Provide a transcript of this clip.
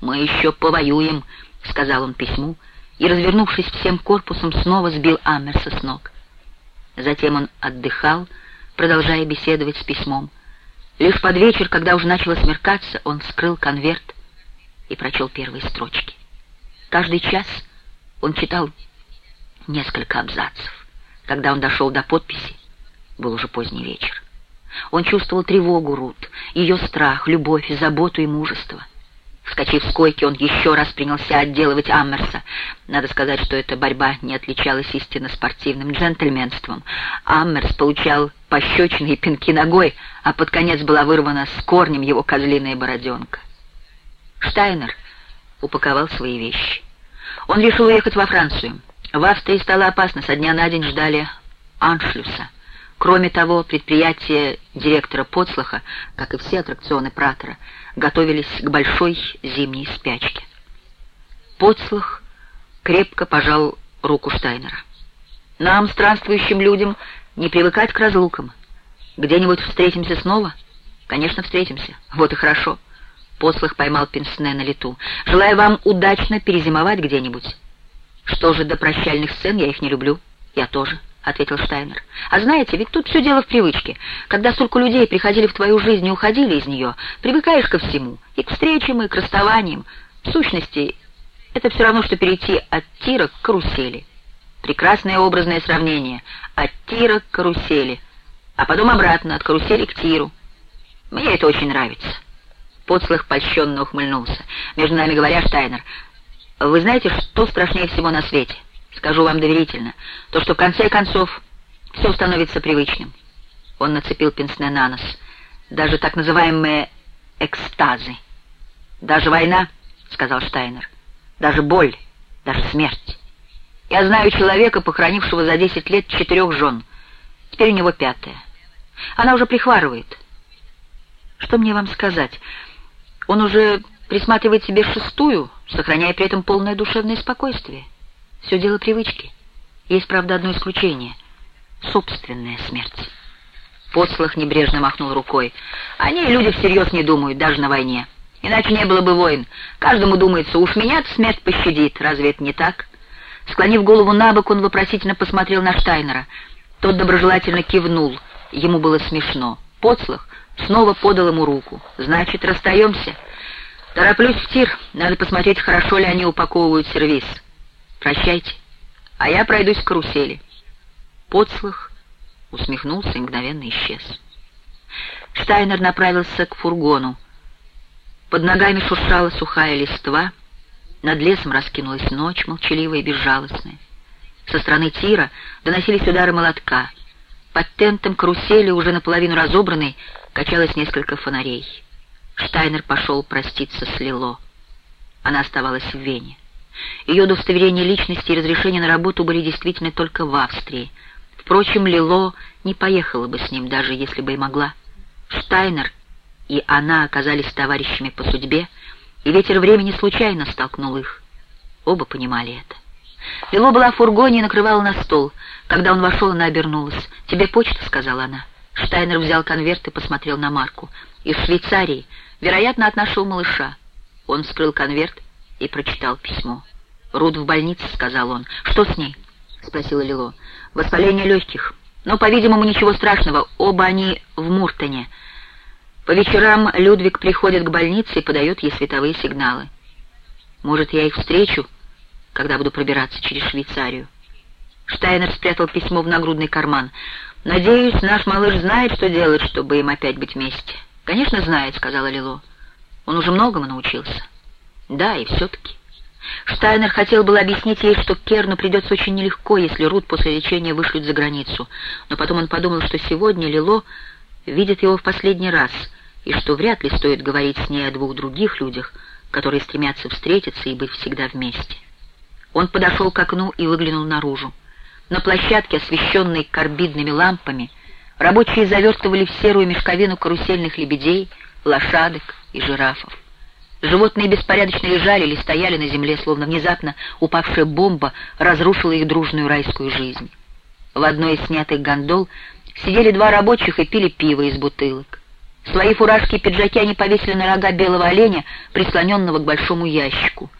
«Мы еще повоюем», — сказал он письму, и, развернувшись всем корпусом, снова сбил Аммерса с ног. Затем он отдыхал, продолжая беседовать с письмом. Лишь под вечер, когда уже начало смеркаться, он вскрыл конверт и прочел первые строчки. Каждый час он читал несколько абзацев. Когда он дошел до подписи, был уже поздний вечер. Он чувствовал тревогу Рут, ее страх, любовь, заботу и мужество. Вскочив с койки, он еще раз принялся отделывать Аммерса. Надо сказать, что эта борьба не отличалась истинно спортивным джентльменством. Аммерс получал пощечины и пинки ногой, а под конец была вырвана с корнем его козлиная бороденка. Штайнер упаковал свои вещи. Он решил уехать во Францию. В Австрии стало опасно, со дня на день ждали аншлюса. Кроме того, предприятия директора Поцлаха, как и все аттракционы Пратера, готовились к большой зимней спячке. Поцлах крепко пожал руку Штайнера. «Нам, странствующим людям, не привыкать к разлукам. Где-нибудь встретимся снова?» «Конечно, встретимся. Вот и хорошо». Послах поймал Пенсне на лету. «Желаю вам удачно перезимовать где-нибудь». «Что же до прощальных сцен, я их не люблю». «Я тоже». — ответил Штайнер. «А знаете, ведь тут все дело в привычке. Когда столько людей приходили в твою жизнь и уходили из нее, привыкаешь ко всему, и к встречам, и к расставаниям. В сущности, это все равно, что перейти от тира к карусели. Прекрасное образное сравнение. От тира к карусели. А потом обратно, от карусели к тиру. Мне это очень нравится». Подслых польщенно ухмыльнулся. «Между нами говоря, Штайнер, вы знаете, что страшнее всего на свете?» Скажу вам доверительно, то, что в конце концов все становится привычным. Он нацепил пенсне на нос. Даже так называемые экстазы. Даже война, сказал Штайнер. Даже боль, даже смерть. Я знаю человека, похоронившего за десять лет четырех жен. Теперь у него пятая. Она уже прихварывает. Что мне вам сказать? Он уже присматривает себе шестую, сохраняя при этом полное душевное спокойствие. Все дело привычки. Есть, правда, одно исключение — собственная смерть. Послах небрежно махнул рукой. Они люди всерьез не думают, даже на войне. Иначе не было бы войн. Каждому думается, уж меня смерть пощадит. Разве это не так? Склонив голову на бок, он вопросительно посмотрел на Штайнера. Тот доброжелательно кивнул. Ему было смешно. Подслах снова подал ему руку. «Значит, расстаемся?» «Тороплюсь в тир. Надо посмотреть, хорошо ли они упаковывают сервис». Прощайте, а я пройдусь к карусели. Подслых усмехнулся и мгновенно исчез. Штайнер направился к фургону. Под ногами шуршала сухая листва, над лесом раскинулась ночь, молчаливая и безжалостная. Со стороны тира доносились удары молотка. Под тентом карусели, уже наполовину разобранной, качалось несколько фонарей. Штайнер пошел проститься с Лило. Она оставалась в Вене. Ее удостоверение личности и разрешение на работу были действительно только в Австрии. Впрочем, Лило не поехала бы с ним, даже если бы и могла. Штайнер и она оказались товарищами по судьбе, и ветер времени случайно столкнул их. Оба понимали это. Лило была в фургоне и накрывала на стол. Когда он вошел, она обернулась. «Тебе почта?» — сказала она. Штайнер взял конверт и посмотрел на Марку. «Из Швейцарии. Вероятно, от нашего малыша». Он вскрыл конверт и прочитал письмо. «Рут в больнице», — сказал он. «Что с ней?» — спросила Лило. «Воспаление легких. Но, по-видимому, ничего страшного. Оба они в Муртоне. По вечерам Людвиг приходит к больнице и подает ей световые сигналы. Может, я их встречу, когда буду пробираться через Швейцарию?» Штайнер спрятал письмо в нагрудный карман. «Надеюсь, наш малыш знает, что делать, чтобы им опять быть вместе». «Конечно, знает», — сказала Лило. «Он уже многому научился». «Да, и все-таки». Штайнер хотел было объяснить ей, что Керну придется очень нелегко, если Рут после лечения вышлют за границу. Но потом он подумал, что сегодня Лило видит его в последний раз, и что вряд ли стоит говорить с ней о двух других людях, которые стремятся встретиться и быть всегда вместе. Он подошел к окну и выглянул наружу. На площадке, освещенной карбидными лампами, рабочие завертывали в серую мешковину карусельных лебедей, лошадок и жирафов. Животные беспорядочно лежали или стояли на земле, словно внезапно упавшая бомба разрушила их дружную райскую жизнь. В одной из снятых гондол сидели два рабочих и пили пиво из бутылок. Свои фуражки и пиджаки они повесили на рога белого оленя, прислоненного к большому ящику.